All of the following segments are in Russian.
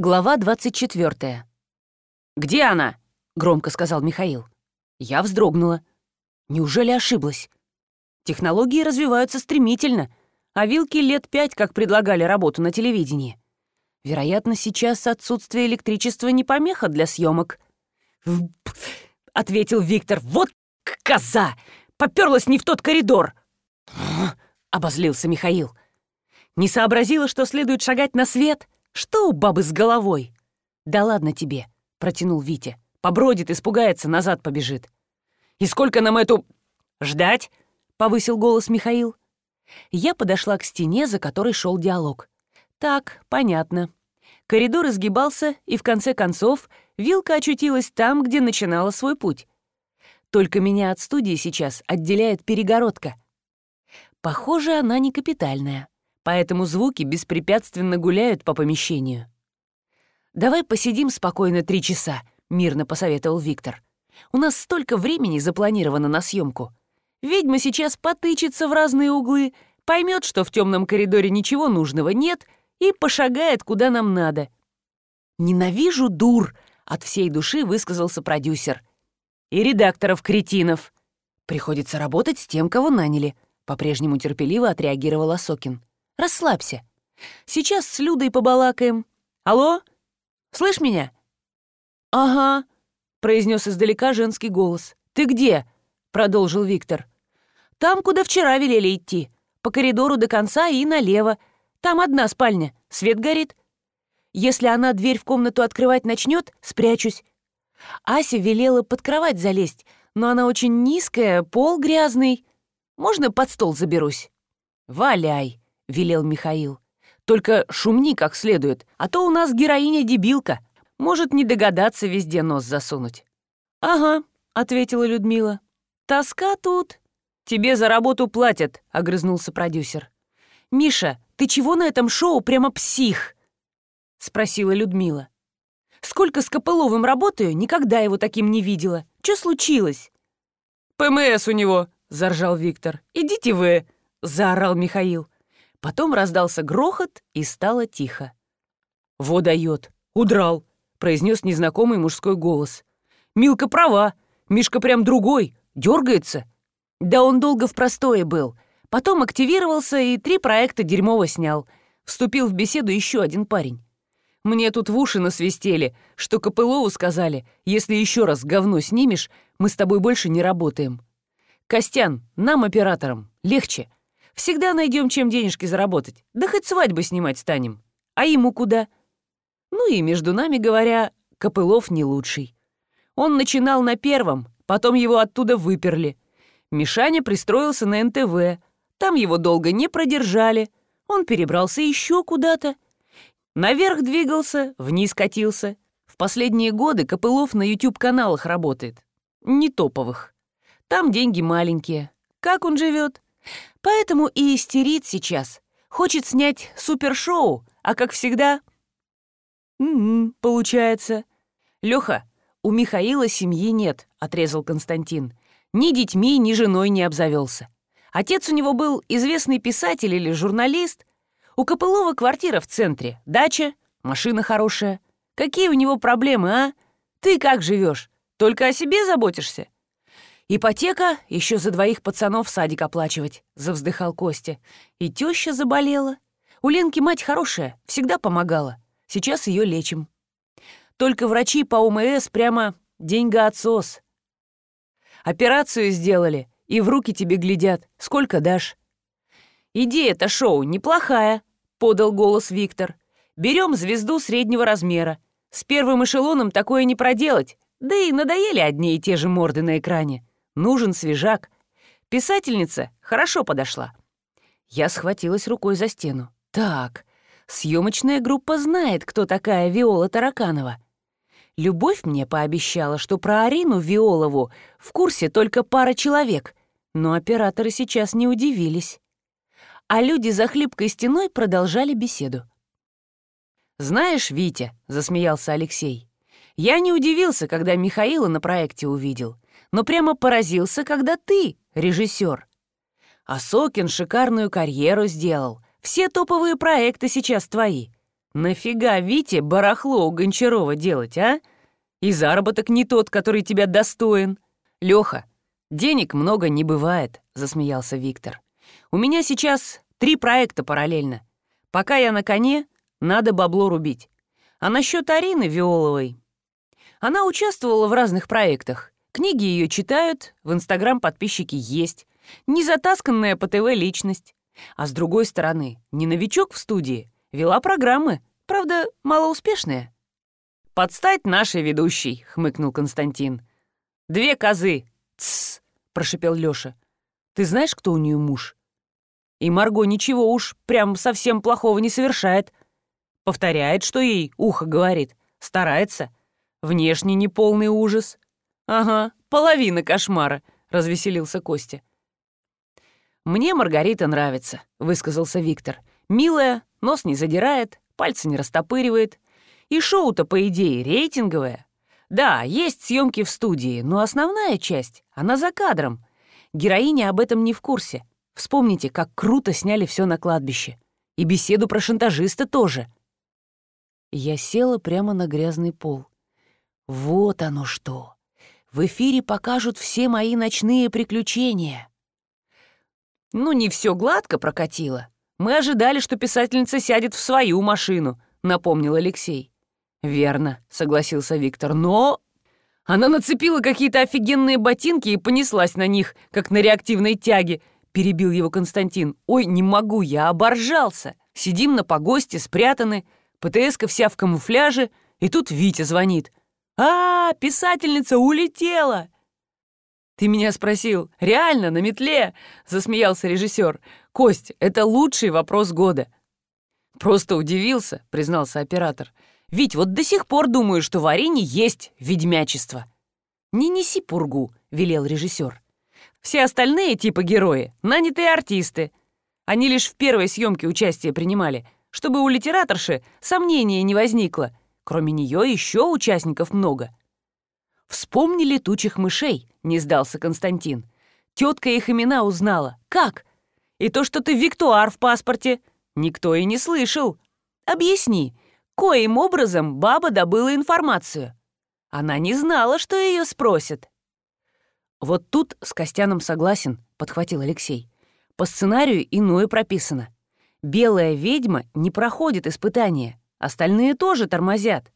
Глава 24. «Где она?» — громко сказал Михаил. Я вздрогнула. Неужели ошиблась? Технологии развиваются стремительно, а вилки лет пять как предлагали работу на телевидении. Вероятно, сейчас отсутствие электричества не помеха для съемок. ответил Виктор. «Вот коза! Поперлась не в тот коридор!» «А?» «Обозлился Михаил. Не сообразила, что следует шагать на свет?» «Что у бабы с головой?» «Да ладно тебе», — протянул Витя. «Побродит, испугается, назад побежит». «И сколько нам эту... ждать?» — повысил голос Михаил. Я подошла к стене, за которой шел диалог. «Так, понятно». Коридор изгибался, и в конце концов вилка очутилась там, где начинала свой путь. Только меня от студии сейчас отделяет перегородка. Похоже, она не капитальная поэтому звуки беспрепятственно гуляют по помещению. «Давай посидим спокойно три часа», — мирно посоветовал Виктор. «У нас столько времени запланировано на съемку. Ведьма сейчас потычется в разные углы, поймет, что в темном коридоре ничего нужного нет и пошагает, куда нам надо». «Ненавижу дур», — от всей души высказался продюсер. «И редакторов-кретинов. Приходится работать с тем, кого наняли», — по-прежнему терпеливо отреагировала Сокин. Расслабься. Сейчас с Людой побалакаем. Алло? Слышь меня?» «Ага», — произнес издалека женский голос. «Ты где?» — продолжил Виктор. «Там, куда вчера велели идти. По коридору до конца и налево. Там одна спальня. Свет горит. Если она дверь в комнату открывать начнет, спрячусь». Ася велела под кровать залезть, но она очень низкая, пол грязный. Можно под стол заберусь?» «Валяй!» — велел Михаил. «Только шумни как следует, а то у нас героиня дебилка. Может не догадаться везде нос засунуть». «Ага», — ответила Людмила. «Тоска тут». «Тебе за работу платят», — огрызнулся продюсер. «Миша, ты чего на этом шоу прямо псих?» — спросила Людмила. «Сколько с Копыловым работаю, никогда его таким не видела. Что случилось?» «ПМС у него», — заржал Виктор. «Идите вы», — заорал Михаил. Потом раздался грохот, и стало тихо. «Водает! Удрал!» — произнес незнакомый мужской голос. «Милка права! Мишка прям другой! Дергается!» «Да он долго в простое был. Потом активировался и три проекта дерьмово снял. Вступил в беседу еще один парень. Мне тут в уши насвистели, что Копылову сказали, если еще раз говно снимешь, мы с тобой больше не работаем. Костян, нам, операторам, легче. Всегда найдем, чем денежки заработать. Да хоть свадьбы снимать станем. А ему куда? Ну и между нами говоря, Копылов не лучший. Он начинал на первом, потом его оттуда выперли. Мишаня пристроился на НТВ. Там его долго не продержали. Он перебрался еще куда-то. Наверх двигался, вниз катился. В последние годы Копылов на YouTube-каналах работает. Не топовых. Там деньги маленькие. Как он живет? Поэтому и истерит сейчас. Хочет снять супершоу, а как всегда... «Угу, получается». «Лёха, у Михаила семьи нет», — отрезал Константин. «Ни детьми, ни женой не обзавелся. Отец у него был известный писатель или журналист. У Копылова квартира в центре, дача, машина хорошая. Какие у него проблемы, а? Ты как живешь? Только о себе заботишься?» «Ипотека? Еще за двоих пацанов садик оплачивать», — завздыхал Костя. «И теща заболела. У Ленки мать хорошая, всегда помогала. Сейчас ее лечим. Только врачи по ОМС прямо деньгоотсос. Операцию сделали, и в руки тебе глядят. Сколько дашь?» Идея-то шоу неплохая», — подал голос Виктор. «Берем звезду среднего размера. С первым эшелоном такое не проделать, да и надоели одни и те же морды на экране нужен свежак. Писательница хорошо подошла. Я схватилась рукой за стену. Так, съемочная группа знает, кто такая Виола Тараканова. Любовь мне пообещала, что про Арину Виолову в курсе только пара человек, но операторы сейчас не удивились. А люди за хлипкой стеной продолжали беседу. «Знаешь, Витя», — засмеялся Алексей, — «я не удивился, когда Михаила на проекте увидел но прямо поразился, когда ты, режиссер. А Сокин шикарную карьеру сделал. Все топовые проекты сейчас твои. Нафига Вите барахло у Гончарова делать, а? И заработок не тот, который тебя достоин. Леха, денег много не бывает, засмеялся Виктор. У меня сейчас три проекта параллельно. Пока я на коне, надо бабло рубить. А насчет Арины Виоловой. Она участвовала в разных проектах, Книги ее читают, в Инстаграм подписчики есть, незатасканная по ТВ личность. А с другой стороны, не новичок в студии, вела программы, правда, малоуспешные. «Подстать нашей ведущей», — хмыкнул Константин. «Две козы!» «Тссс!» — прошипел Лёша. «Ты знаешь, кто у нее муж?» «И Марго ничего уж прям совсем плохого не совершает. Повторяет, что ей ухо говорит, старается. Внешне неполный ужас. «Ага, половина кошмара», — развеселился Костя. «Мне Маргарита нравится», — высказался Виктор. «Милая, нос не задирает, пальцы не растопыривает. И шоу-то, по идее, рейтинговое. Да, есть съемки в студии, но основная часть, она за кадром. Героиня об этом не в курсе. Вспомните, как круто сняли все на кладбище. И беседу про шантажиста тоже». Я села прямо на грязный пол. Вот оно что! В эфире покажут все мои ночные приключения. Ну, не все гладко прокатило. Мы ожидали, что писательница сядет в свою машину, напомнил Алексей. Верно, согласился Виктор, но... Она нацепила какие-то офигенные ботинки и понеслась на них, как на реактивной тяге, перебил его Константин. Ой, не могу, я оборжался. Сидим на погосте, спрятаны, ПТСка вся в камуфляже, и тут Витя звонит. А, писательница улетела!» «Ты меня спросил, реально, на метле?» — засмеялся режиссер. «Кость, это лучший вопрос года». «Просто удивился», — признался оператор. «Ведь вот до сих пор думаю, что в арене есть ведьмячество». «Не неси пургу», — велел режиссер. «Все остальные типа герои — нанятые артисты. Они лишь в первой съемке участие принимали, чтобы у литераторши сомнения не возникло, Кроме нее еще участников много. «Вспомни летучих мышей», — не сдался Константин. «Тетка их имена узнала. Как? И то, что ты виктуар в паспорте. Никто и не слышал. Объясни, коим образом баба добыла информацию?» Она не знала, что ее спросят. «Вот тут с Костяном согласен», — подхватил Алексей. «По сценарию иное прописано. Белая ведьма не проходит испытания. Остальные тоже тормозят.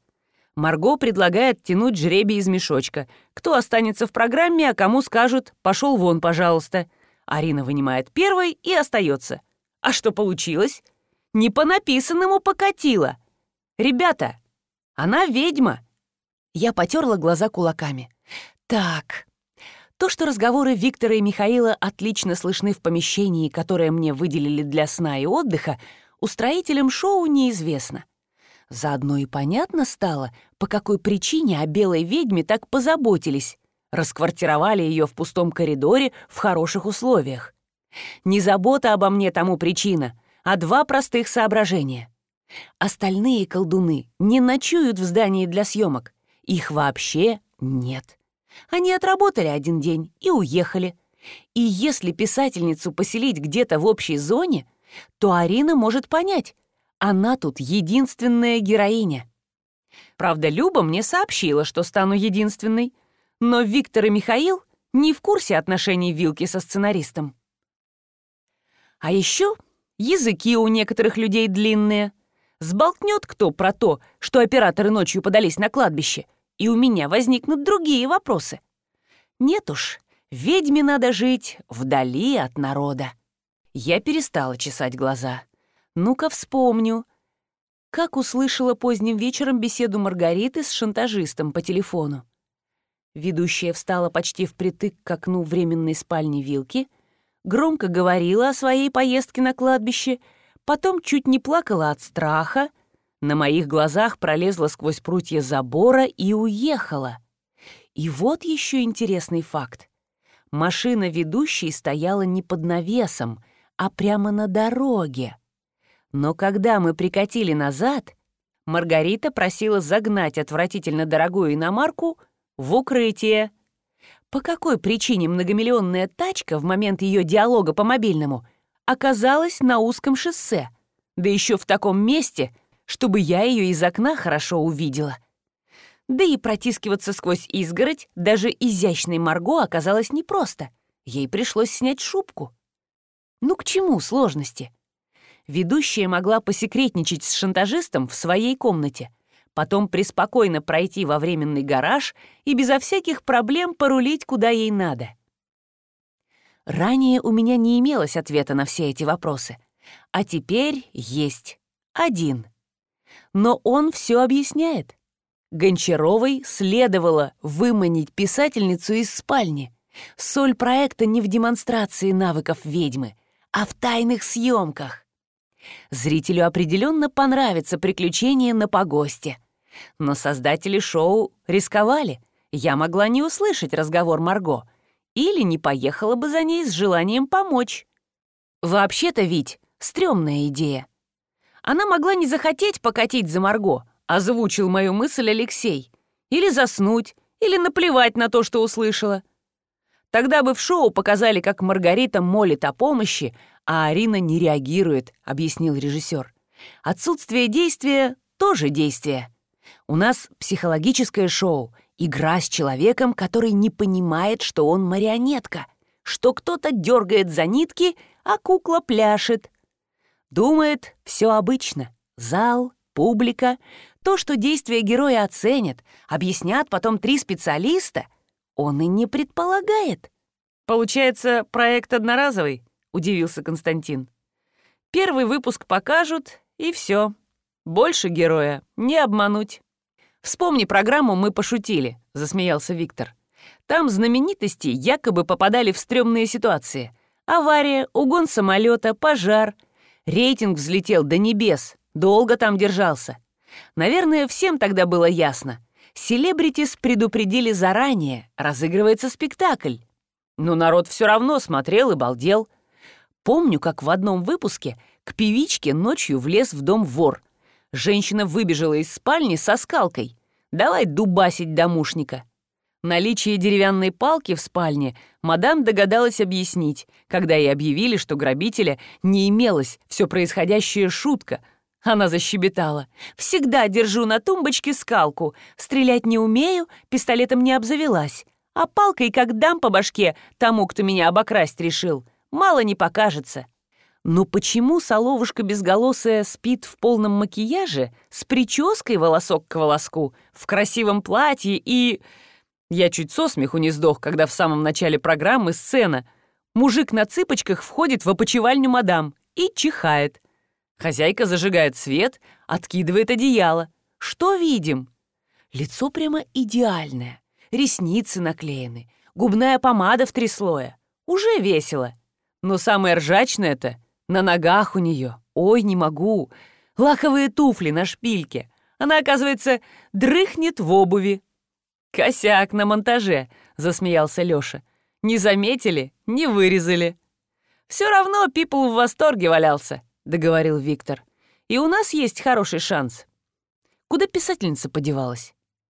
Марго предлагает тянуть жребий из мешочка. Кто останется в программе, а кому скажут «пошел вон, пожалуйста». Арина вынимает первой и остается. А что получилось? Не по написанному покатила. Ребята, она ведьма. Я потерла глаза кулаками. Так, то, что разговоры Виктора и Михаила отлично слышны в помещении, которое мне выделили для сна и отдыха, устроителям шоу неизвестно. Заодно и понятно стало, по какой причине о белой ведьме так позаботились. Расквартировали ее в пустом коридоре в хороших условиях. Не забота обо мне тому причина, а два простых соображения. Остальные колдуны не ночуют в здании для съемок. Их вообще нет. Они отработали один день и уехали. И если писательницу поселить где-то в общей зоне, то Арина может понять, она тут единственная героиня. Правда, Люба мне сообщила, что стану единственной, но Виктор и Михаил не в курсе отношений Вилки со сценаристом. А еще языки у некоторых людей длинные. Сболтнет кто про то, что операторы ночью подались на кладбище, и у меня возникнут другие вопросы. Нет уж, ведьме надо жить вдали от народа. Я перестала чесать глаза. Ну-ка вспомню. Как услышала поздним вечером беседу Маргариты с шантажистом по телефону. Ведущая встала почти впритык к окну временной спальни Вилки, громко говорила о своей поездке на кладбище, потом чуть не плакала от страха, на моих глазах пролезла сквозь прутья забора и уехала. И вот еще интересный факт. Машина ведущей стояла не под навесом, а прямо на дороге. Но когда мы прикатили назад, Маргарита просила загнать отвратительно дорогую иномарку в укрытие. По какой причине многомиллионная тачка в момент ее диалога по мобильному оказалась на узком шоссе, да еще в таком месте, чтобы я ее из окна хорошо увидела? Да и протискиваться сквозь изгородь даже изящной Марго оказалось непросто. Ей пришлось снять шубку. Ну к чему сложности? ведущая могла посекретничать с шантажистом в своей комнате, потом преспокойно пройти во временный гараж и безо всяких проблем порулить куда ей надо. Ранее у меня не имелось ответа на все эти вопросы, а теперь есть один. Но он все объясняет. Гончаровой следовало выманить писательницу из спальни. Соль проекта не в демонстрации навыков ведьмы, а в тайных съемках. Зрителю определенно понравится приключение на погосте. Но создатели шоу рисковали. Я могла не услышать разговор Марго. Или не поехала бы за ней с желанием помочь. Вообще-то, Вить, стрёмная идея. Она могла не захотеть покатить за Марго, а озвучил мою мысль Алексей. Или заснуть, или наплевать на то, что услышала. Тогда бы в шоу показали, как Маргарита молит о помощи, а Арина не реагирует», — объяснил режиссер. «Отсутствие действия — тоже действие. У нас психологическое шоу, игра с человеком, который не понимает, что он марионетка, что кто-то дергает за нитки, а кукла пляшет. Думает, все обычно. Зал, публика, то, что действия героя оценят, объяснят потом три специалиста, он и не предполагает. Получается, проект одноразовый? — удивился Константин. «Первый выпуск покажут, и все. Больше героя не обмануть». «Вспомни программу «Мы пошутили», — засмеялся Виктор. «Там знаменитости якобы попадали в стрёмные ситуации. Авария, угон самолета, пожар. Рейтинг взлетел до небес, долго там держался. Наверное, всем тогда было ясно. Селебритис предупредили заранее, разыгрывается спектакль. Но народ все равно смотрел и балдел». Помню, как в одном выпуске к певичке ночью влез в дом вор. Женщина выбежала из спальни со скалкой. «Давай дубасить домушника». Наличие деревянной палки в спальне мадам догадалась объяснить, когда ей объявили, что грабителя не имелось, все происходящее шутка. Она защебетала. «Всегда держу на тумбочке скалку. Стрелять не умею, пистолетом не обзавелась. А палкой как дам по башке тому, кто меня обокрасть решил мало не покажется. Но почему соловушка безголосая спит в полном макияже, с прической волосок к волоску, в красивом платье и... Я чуть со смеху не сдох, когда в самом начале программы сцена. Мужик на цыпочках входит в опочивальню мадам и чихает. Хозяйка зажигает свет, откидывает одеяло. Что видим? Лицо прямо идеальное. Ресницы наклеены, губная помада в три слоя. Уже весело. Но самое ржачное это на ногах у нее. Ой, не могу. Лаковые туфли на шпильке. Она, оказывается, дрыхнет в обуви. «Косяк на монтаже», — засмеялся Лёша. «Не заметили, не вырезали». «Все равно Пипл в восторге валялся», — договорил Виктор. «И у нас есть хороший шанс». «Куда писательница подевалась?»